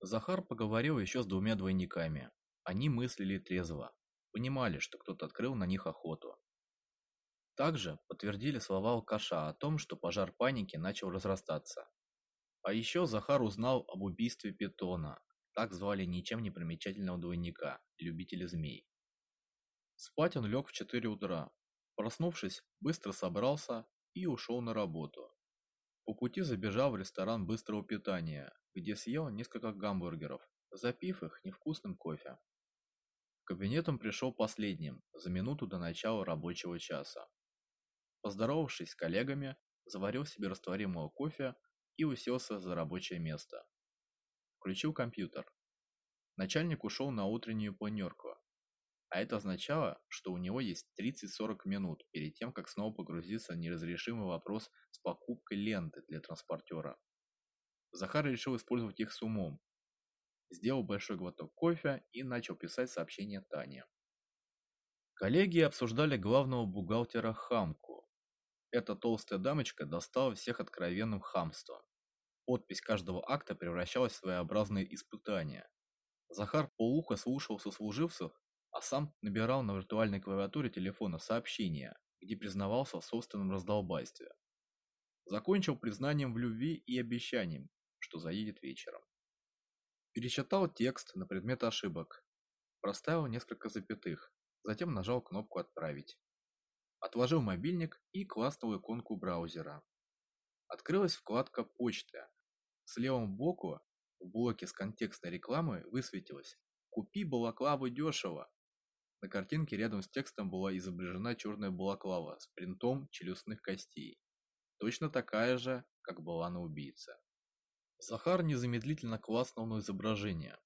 Захар поговорил еще с двумя двойниками. Они мыслили трезво, понимали, что кто-то открыл на них охоту. Также подтвердили слова алкаша о том, что пожар паники начал разрастаться. А еще Захар узнал об убийстве Питона, так звали ничем не примечательного двойника, любителя змей. Спать он лег в 4 утра. Проснувшись, быстро собрался и ушел на работу. По пути забежал в ресторан быстрого питания, где съел несколько гамбургеров, запив их невкусным кофе. В кабинет он пришел последним, за минуту до начала рабочего часа. Поздоровавшись с коллегами, заварил себе растворимого кофе и уселся за рабочее место. Включил компьютер. Начальник ушел на утреннюю планерку, а это означало, что у него есть 30-40 минут перед тем, как снова погрузиться в неразрешимый вопрос с покупкой ленты для транспортера. Захар решил использовать их с умом. Сделал большой глоток кофе и начал писать сообщение Тане. Коллеги обсуждали главного бухгалтера Хамку. Эта толстая дамочка достала всех откровенным хамством. Подпись каждого акта превращалась в своеобразное испытание. Захар полуха слушал сослуживцев, а сам набирал на виртуальной клавиатуре телефона сообщения, где признавался в собственном раздолбайстве. Закончил признанием в любви и обещанием, что заедет вечером. Пересчитал текст на предмет ошибок, проставил несколько запятых, затем нажал кнопку «Отправить». Отложил мобильник и класснул иконку браузера. Открылась вкладка «Почта». С левым боку в блоке с контекстной рекламой высветилось «Купи балаклаву дешево». На картинке рядом с текстом была изображена черная балаклава с принтом челюстных костей. Точно такая же, как была на убийце. Захар незамедлительно класснул на изображение.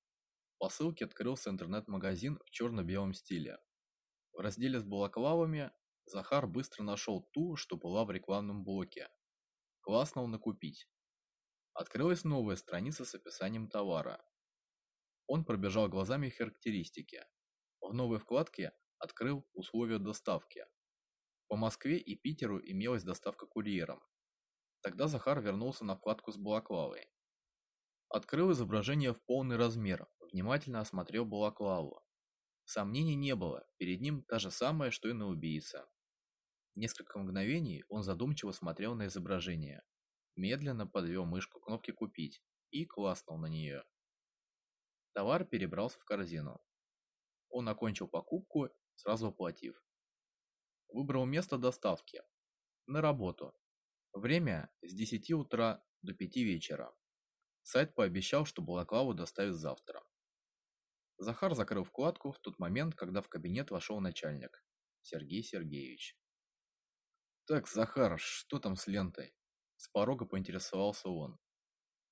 По ссылке открылся интернет-магазин в черно-белом стиле. В разделе с балаклавами Захар быстро нашел ту, что была в рекламном блоке. Класснул на «Купить». Открылась новая страница с описанием товара. Он пробежал глазами характеристики. В новой вкладке открыл условия доставки. По Москве и Питеру имелась доставка курьером. Тогда Захар вернулся на вкладку с балаклавой. Открыл изображение в полный размер, внимательно осмотрел балаклаву. Сомнений не было, перед ним та же самая, что и на убийце. Несколько мгновений он задумчиво смотрел на изображение. Медленно подвел мышку к кнопке «Купить» и класснул на нее. Товар перебрался в корзину. Он окончил покупку, сразу оплатив. Выбрал место доставки. На работу. Время с 10 утра до 5 вечера. Сайт пообещал, что балаклаву доставят завтра. Захар закрыл вкладку в тот момент, когда в кабинет вошел начальник, Сергей Сергеевич. «Так, Захар, что там с лентой?» С порога поинтересовался он.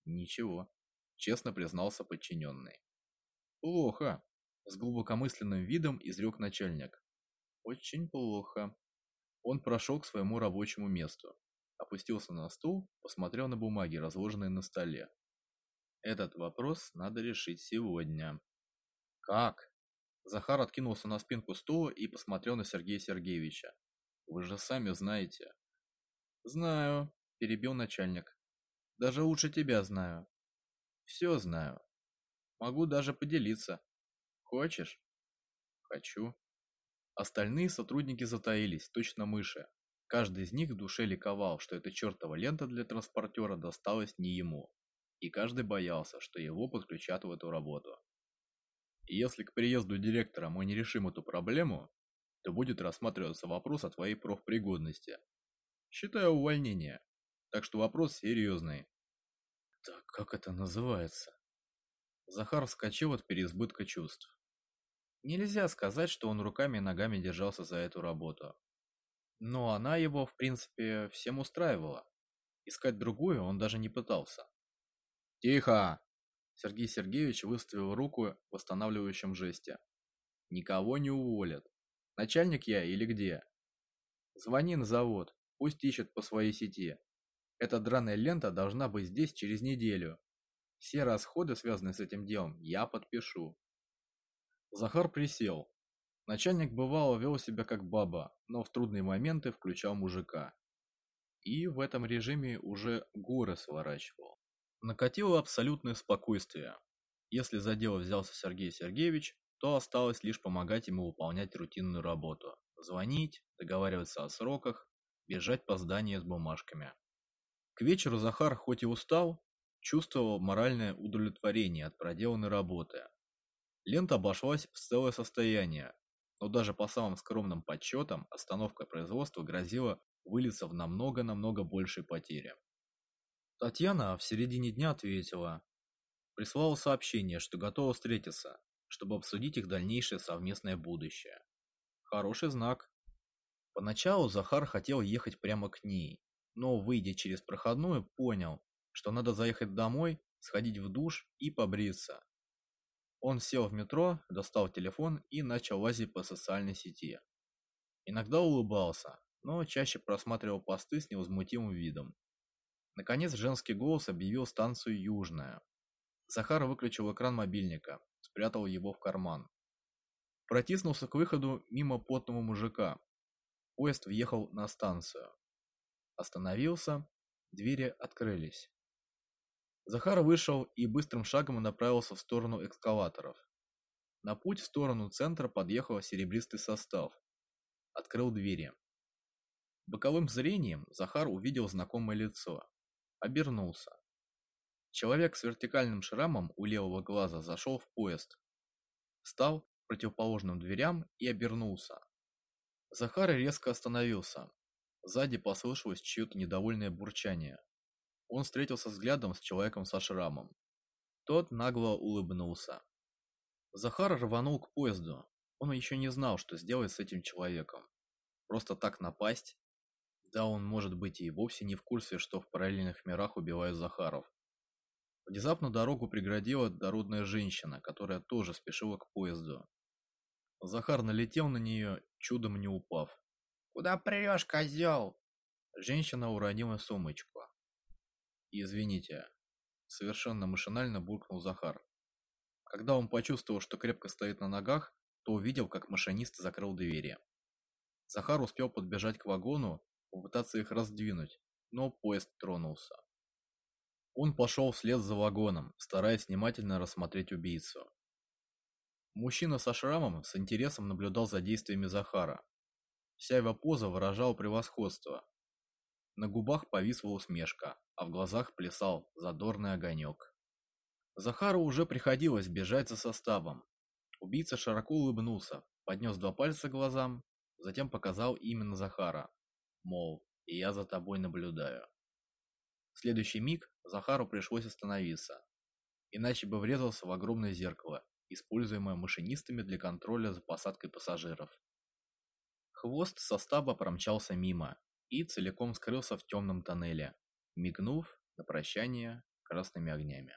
«Ничего», – честно признался подчиненный. «Плохо», – с глубокомысленным видом изрек начальник. «Очень плохо». Он прошел к своему рабочему месту, опустился на стул, посмотрел на бумаги, разложенные на столе, этот вопрос надо решить сегодня. Как? Захар откинулся на спинку стула и посмотрел на Сергея Сергеевича. Вы же сами знаете. Знаю, перебил начальник. Даже лучше тебя знаю. Все знаю. Могу даже поделиться. Хочешь? Хочу. Остальные сотрудники затаились, точно мыши. Каждый из них в душе ликовал, что эта чертова лента для транспортера досталась не ему и каждый боялся, что его подключат в эту работу. И если к приезду директора мы не решим эту проблему, то будет рассматриваться вопрос о твоей профпригодности. Считаю увольнение, так что вопрос серьезный. Так как это называется? Захар вскочил от переизбытка чувств. Нельзя сказать, что он руками и ногами держался за эту работу. Но она его, в принципе, всем устраивала. Искать другую он даже не пытался. «Тихо!» Сергей Сергеевич выставил руку в восстанавливающем жесте. «Никого не уволят. Начальник я или где?» «Звони на завод, пусть ищет по своей сети. Эта драная лента должна быть здесь через неделю. Все расходы, связанные с этим делом, я подпишу». Захар присел. Начальник бывало вел себя как баба, но в трудные моменты включал мужика. И в этом режиме уже горы сворачивал. Накатило абсолютное спокойствие. Если за дело взялся Сергей Сергеевич, то осталось лишь помогать ему выполнять рутинную работу. Звонить, договариваться о сроках, бежать по зданию с бумажками. К вечеру Захар хоть и устал, чувствовал моральное удовлетворение от проделанной работы. Лента обошлась в целое состояние, но даже по самым скромным подсчетам остановка производства грозила вылиться в намного-намного большие потери. Татьяна в середине дня ответила. Прислала сообщение, что готова встретиться, чтобы обсудить их дальнейшее совместное будущее. Хороший знак. Поначалу Захар хотел ехать прямо к ней, но, выйдя через проходную, понял, что надо заехать домой, сходить в душ и побриться. Он сел в метро, достал телефон и начал лазить по социальной сети. Иногда улыбался, но чаще просматривал посты с невозмутимым видом. Наконец женский голос объявил станцию Южная. Захар выключил экран мобильника, спрятал его в карман. Протиснулся к выходу мимо потного мужика. Поезд въехал на станцию. Остановился, двери открылись. Захар вышел и быстрым шагом направился в сторону экскаваторов. На путь в сторону центра подъехал серебристый состав. Открыл двери. Боковым зрением Захар увидел знакомое лицо. Обернулся. Человек с вертикальным шрамом у левого глаза зашел в поезд. Встал к противоположным дверям и обернулся. Захар резко остановился. Сзади послышалось чье-то недовольное бурчание. Он встретился взглядом с человеком со шрамом. Тот нагло улыбнулся. Захар рванул к поезду. Он еще не знал, что сделать с этим человеком. Просто так напасть да, он может быть и вовсе не в курсе, что в параллельных мирах убивают Захаров. Внезапно дорогу преградила дородная женщина, которая тоже спешила к поезду. Захар налетел на нее, чудом не упав. «Куда прешь, козел?» Женщина уронила сумочку. «Извините», — совершенно машинально буркнул Захар. Когда он почувствовал, что крепко стоит на ногах, то увидел, как машинист закрыл двери. Захар успел подбежать к вагону попытаться их раздвинуть, но поезд тронулся. Он пошел вслед за вагоном, стараясь внимательно рассмотреть убийцу. Мужчина со шрамом с интересом наблюдал за действиями Захара. Вся его поза выражала превосходство. На губах повисла усмешка, а в глазах плясал задорный огонек. Захару уже приходилось бежать за составом. Убийца широко улыбнулся, поднес два пальца к глазам, затем показал именно Захара мол, и я за тобой наблюдаю. В следующий миг Захару пришлось остановиться, иначе бы врезался в огромное зеркало, используемое машинистами для контроля за посадкой пассажиров. Хвост состава промчался мимо и целиком скрылся в темном тоннеле, мигнув на прощание красными огнями.